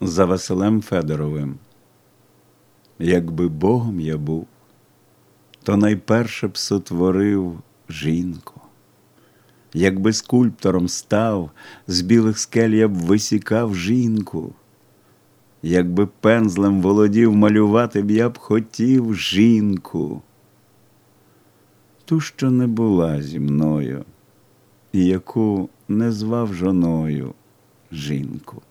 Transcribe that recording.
за Василем Федоровим. Якби Богом я був, то найперше б сотворив жінку. Якби скульптором став, з білих скель я б висікав жінку. Якби пензлем володів малювати б я б хотів жінку, ту, що не була зі мною, і яку не звав жоною жінку.